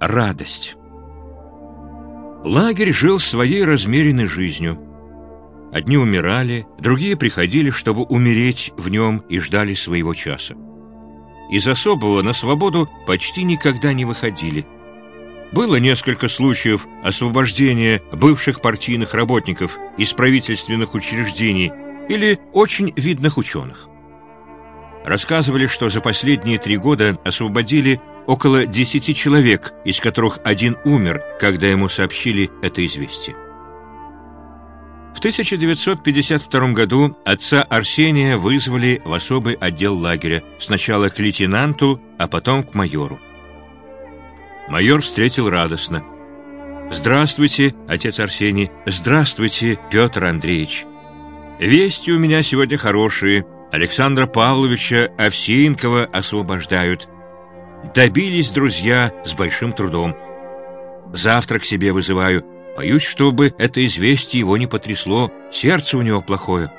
Радость. Лагерь жил своей размеренной жизнью. Одни умирали, другие приходили, чтобы умереть в нем и ждали своего часа. Из особого на свободу почти никогда не выходили. Было несколько случаев освобождения бывших партийных работников из правительственных учреждений или очень видных ученых. Рассказывали, что за последние три года освободили около десяти человек, из которых один умер, когда ему сообщили это известие. В 1952 году отца Арсения вызвали в особый отдел лагеря, сначала к лейтенанту, а потом к майору. Майор встретил радостно. «Здравствуйте, отец Арсений! Здравствуйте, Петр Андреевич! Вести у меня сегодня хорошие. Александра Павловича Овсеенкова освобождают. Добились друзья с большим трудом. Завтра к себе вызываю. Боюсь, чтобы это известие его не потрясло. Сердце у него плохое.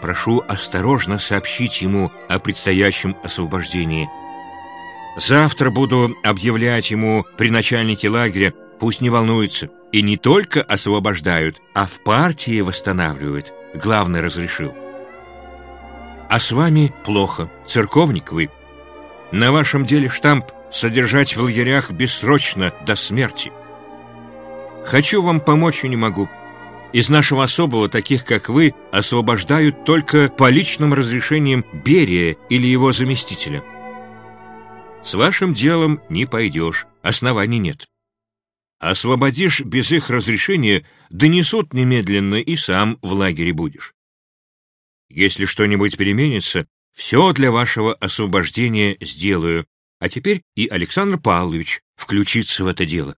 Прошу осторожно сообщить ему о предстоящем освобождении. Завтра буду объявлять ему при начальнике лагеря, пусть не волнуется. И не только освобождают, а в партии восстанавливают. Главный разрешил. А с вами плохо, церковник вы. На вашем деле штамп содержать в лагерях бессрочно до смерти. Хочу вам помочь и не могу. Из нашего особого таких, как вы, освобождают только по личным разрешениям Берия или его заместителя. С вашим делом не пойдешь, оснований нет. Освободишь без их разрешения, донесут немедленно и сам в лагере будешь. Если что-нибудь переменится, все для вашего освобождения сделаю, а теперь и Александр Павлович включится в это дело.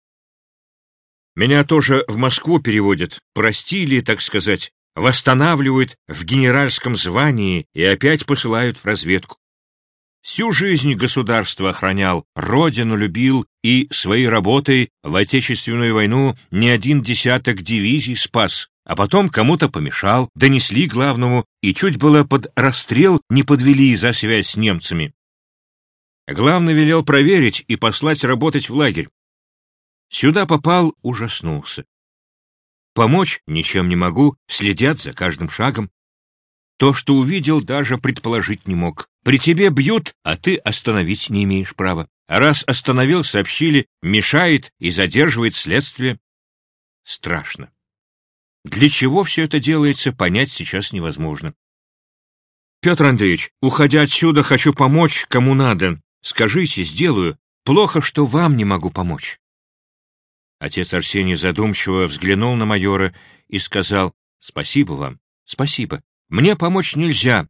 Меня тоже в Москву переводят, простили, так сказать, восстанавливают в генеральском звании и опять посылают в разведку. Всю жизнь государство охранял, родину любил и своей работой в Отечественную войну не один десяток дивизий спас, а потом кому-то помешал, донесли главному и чуть было под расстрел не подвели за связь с немцами. Главный велел проверить и послать работать в лагерь. Сюда попал, ужаснулся. Помочь ничем не могу, следят за каждым шагом. То, что увидел, даже предположить не мог. При тебе бьют, а ты остановить не имеешь права. Раз остановил, сообщили, мешает и задерживает следствие. Страшно. Для чего все это делается, понять сейчас невозможно. Петр Андреевич, уходя отсюда, хочу помочь, кому надо. Скажите, сделаю. Плохо, что вам не могу помочь. Отец Арсений задумчиво взглянул на майора и сказал, «Спасибо вам, спасибо. Мне помочь нельзя.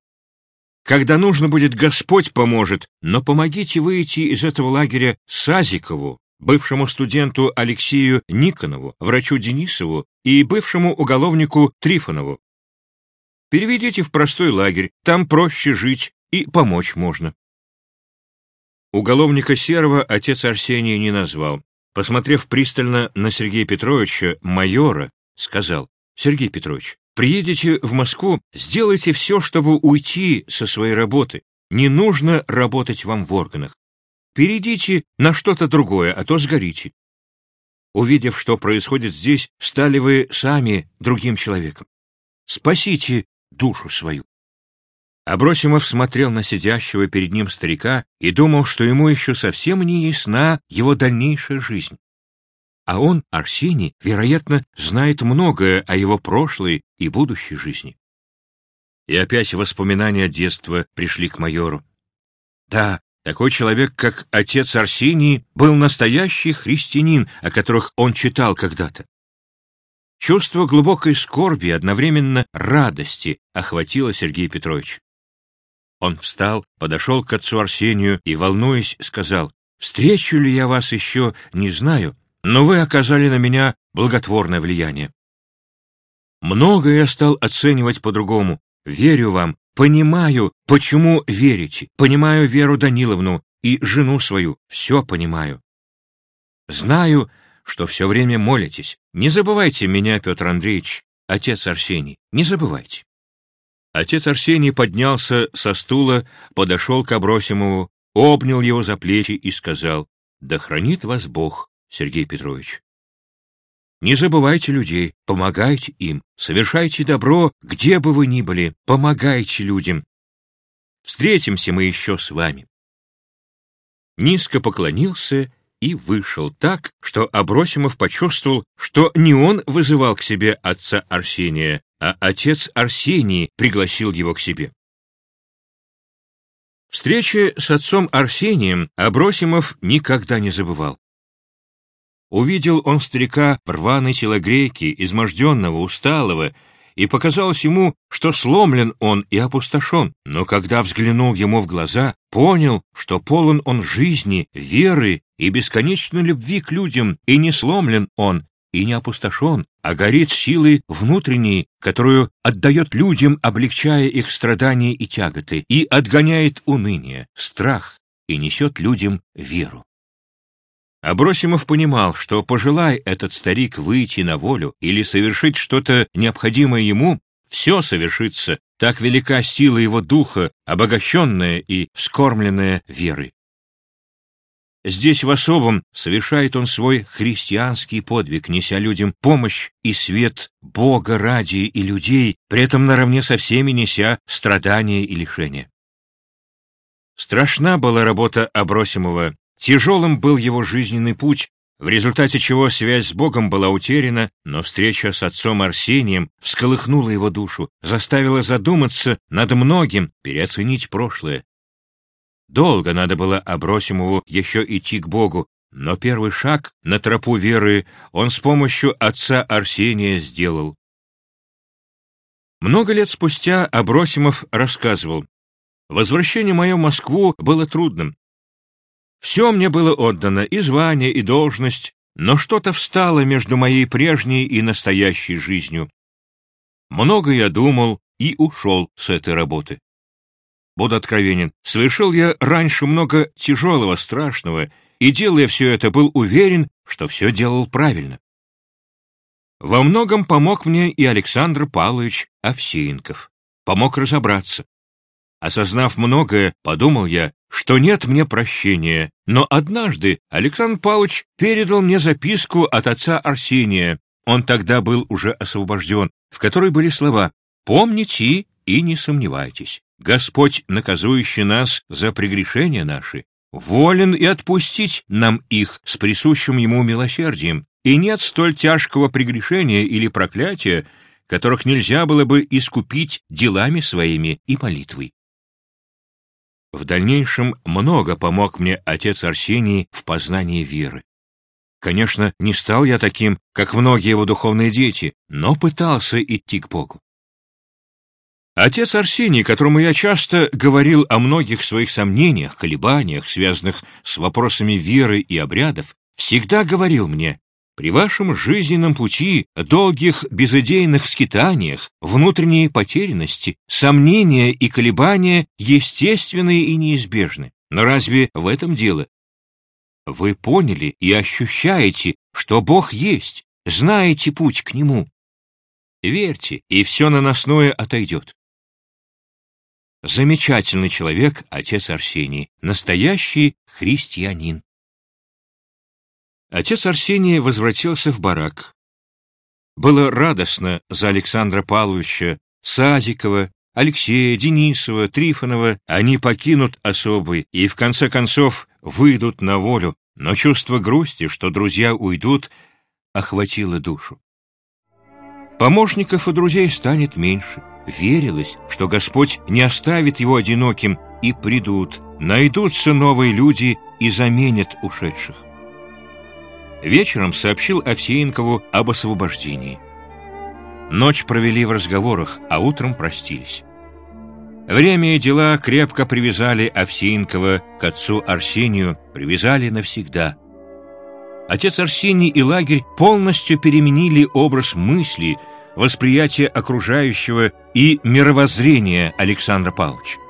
Когда нужно будет, Господь поможет, но помогите выйти из этого лагеря Сазикову, бывшему студенту Алексею Никонову, врачу Денисову и бывшему уголовнику Трифонову. Переведите в простой лагерь, там проще жить и помочь можно. Уголовника Серого отец Арсений не назвал. Посмотрев пристально на Сергея Петровича, майора, сказал, «Сергей Петрович, приедете в Москву, сделайте все, чтобы уйти со своей работы. Не нужно работать вам в органах. Перейдите на что-то другое, а то сгорите. Увидев, что происходит здесь, стали вы сами другим человеком. Спасите душу свою. Абросимов смотрел на сидящего перед ним старика и думал, что ему еще совсем не ясна его дальнейшая жизнь. А он, Арсений, вероятно, знает многое о его прошлой и будущей жизни. И опять воспоминания детства пришли к майору. Да, такой человек, как отец Арсений, был настоящий христианин, о которых он читал когда-то. Чувство глубокой скорби и одновременно радости охватило Сергея Петровича. Он встал, подошел к отцу Арсению и, волнуясь, сказал, «Встречу ли я вас еще, не знаю, но вы оказали на меня благотворное влияние. Многое я стал оценивать по-другому. Верю вам, Понимаю, почему верите, понимаю Веру Даниловну и жену свою, все понимаю. Знаю, что все время молитесь. Не забывайте меня, Петр Андреевич, отец Арсений, не забывайте. Отец Арсений поднялся со стула, подошел к Абросимову, обнял его за плечи и сказал, Да хранит вас Бог, Сергей Петрович. Не забывайте людей, помогайте им, совершайте добро, где бы вы ни были, помогайте людям. Встретимся мы еще с вами. Низко поклонился и вышел так, что Абросимов почувствовал, что не он вызывал к себе отца Арсения, а отец Арсений пригласил его к себе. Встречи с отцом Арсением Абросимов никогда не забывал. Увидел он старика в рваной телогрейке, изможденного, усталого, и показалось ему, что сломлен он и опустошен, но когда взглянул ему в глаза, понял, что полон он жизни, веры и бесконечной любви к людям, и не сломлен он, и не опустошен, а горит силой внутренней, которую отдает людям, облегчая их страдания и тяготы, и отгоняет уныние, страх, и несет людям веру. Абросимов понимал, что пожелай этот старик выйти на волю или совершить что-то необходимое ему, все совершится, так велика сила его духа, обогащенная и вскормленная верой. Здесь в особом совершает он свой христианский подвиг, неся людям помощь и свет Бога ради и людей, при этом наравне со всеми неся страдания и лишения. Страшна была работа Абросимова Тяжелым был его жизненный путь, в результате чего связь с Богом была утеряна, но встреча с отцом Арсением всколыхнула его душу, заставила задуматься над многим, переоценить прошлое. Долго надо было Абросимову еще идти к Богу, но первый шаг на тропу веры он с помощью отца Арсения сделал. Много лет спустя Абросимов рассказывал, «Возвращение мое в Москву было трудным. Все мне было отдано, и звание, и должность, но что-то встало между моей прежней и настоящей жизнью. Много я думал и ушел с этой работы. Буду откровенен, совершил я раньше много тяжелого, страшного, и, делая все это, был уверен, что все делал правильно. Во многом помог мне и Александр Павлович Овсеенков. Помог разобраться. Осознав многое, подумал я, что нет мне прощения, но однажды Александр Павлович передал мне записку от отца Арсения, он тогда был уже освобожден, в которой были слова «Помните и не сомневайтесь, Господь, наказующий нас за прегрешения наши, волен и отпустить нам их с присущим ему милосердием, и нет столь тяжкого прегрешения или проклятия, которых нельзя было бы искупить делами своими и молитвой. В дальнейшем много помог мне отец Арсений в познании веры. Конечно, не стал я таким, как многие его духовные дети, но пытался идти к Богу. Отец Арсений, которому я часто говорил о многих своих сомнениях, колебаниях, связанных с вопросами веры и обрядов, всегда говорил мне, при вашем жизненном пути, долгих безыдейных скитаниях, внутренней потерянности, сомнения и колебания естественны и неизбежны. Но разве в этом дело? Вы поняли и ощущаете, что Бог есть, знаете путь к Нему. Верьте, и все наносное отойдет. Замечательный человек, отец Арсений, настоящий христианин. Отец Арсений возвратился в барак. Было радостно за Александра Павловича, Садикова, Алексея, Денисова, Трифонова. Они покинут особый и, в конце концов, выйдут на волю, но чувство грусти, что друзья уйдут, охватило душу. Помощников и друзей станет меньше. Верилось, что Господь не оставит его одиноким, и придут, найдутся новые люди и заменят ушедших. Вечером сообщил Овсеенкову об освобождении. Ночь провели в разговорах, а утром простились. Время и дела крепко привязали Овсеенкова к отцу Арсению, привязали навсегда. Отец Арсений и лагерь полностью переменили образ мысли, восприятие окружающего и мировоззрения Александра Павловича.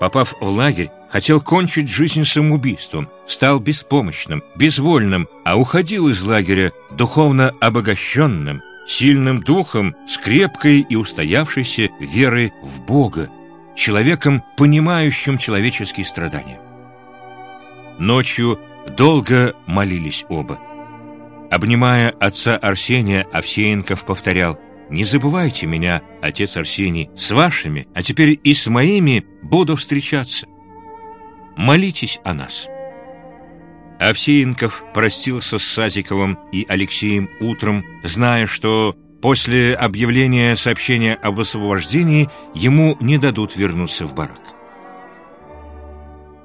Попав в лагерь, хотел кончить жизнь самоубийством, стал беспомощным, безвольным, а уходил из лагеря духовно обогащенным, сильным духом, с крепкой и устоявшейся верой в Бога, человеком, понимающим человеческие страдания. Ночью Долго молились оба. Обнимая отца Арсения, Овсеенков повторял «Не забывайте меня, отец Арсений, с вашими, а теперь и с моими буду встречаться. Молитесь о нас». Овсеенков простился с Сазиковым и Алексеем утром, зная, что после объявления сообщения об освобождении ему не дадут вернуться в барак.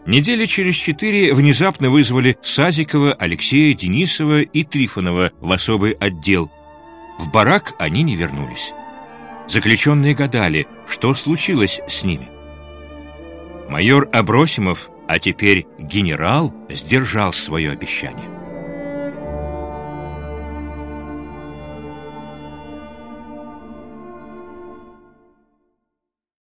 Недели через четыре внезапно вызвали Сазикова, Алексея, Денисова и Трифонова в особый отдел. В барак они не вернулись. Заключенные гадали, что случилось с ними. Майор Абросимов, а теперь генерал, сдержал свое обещание.